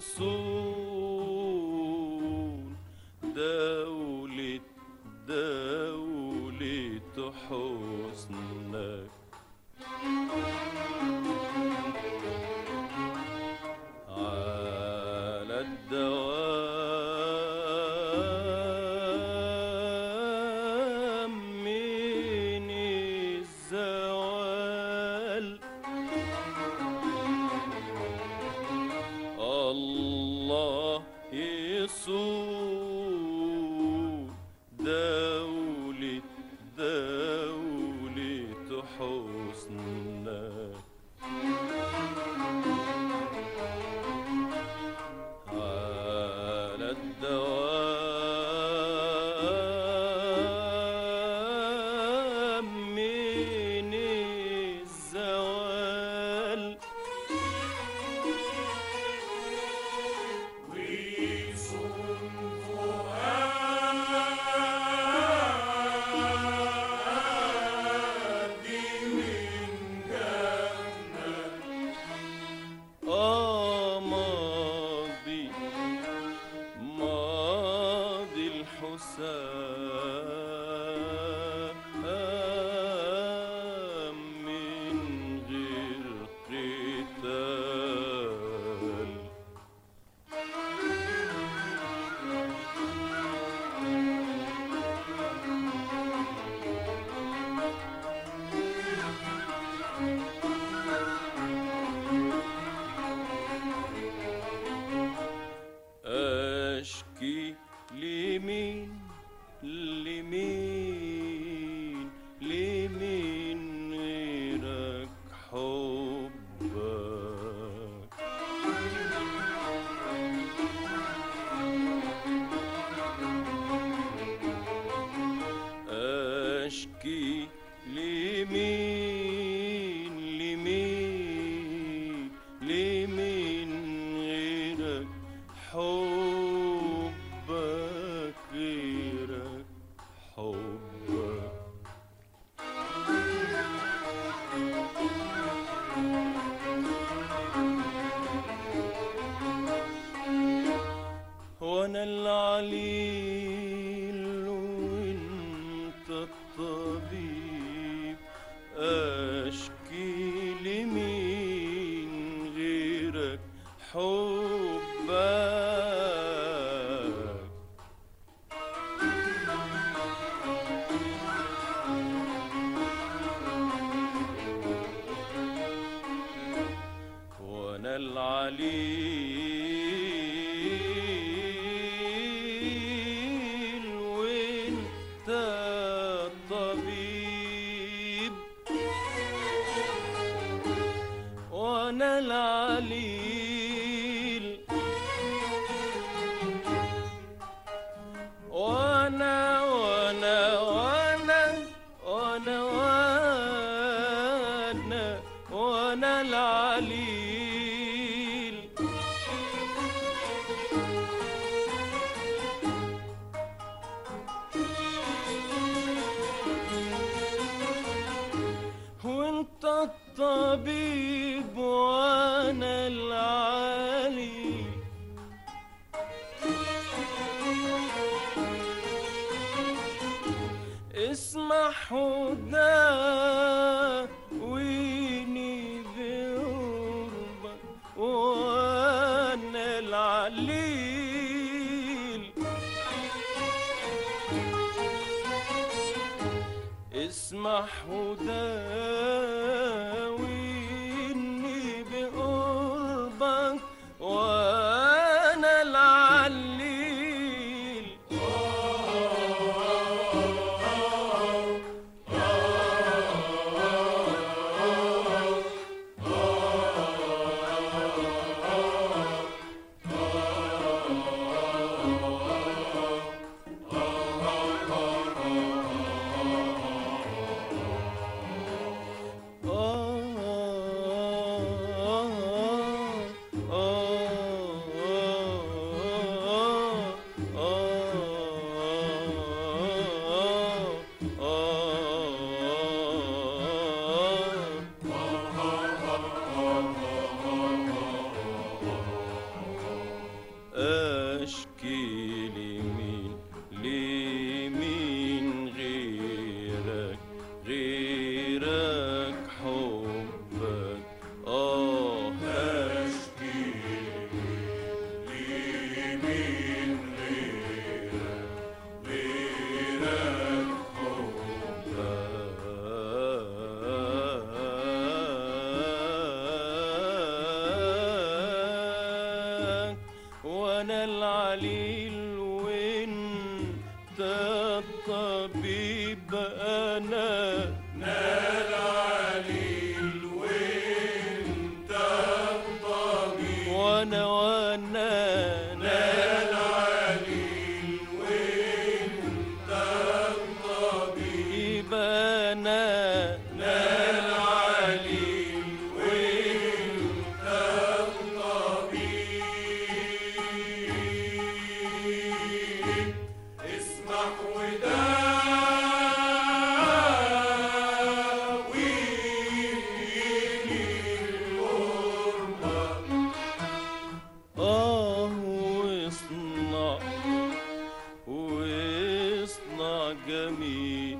sou الطبيب وأنا العلي اسمح بقربك وأنا العليل. اسمح وداويني aşkı أنا العليل وانت الطبيب أنا أنا. العليل وانت الطبيب وأنا وأنا. أنا العليل وانت الطبيب أنا. agami.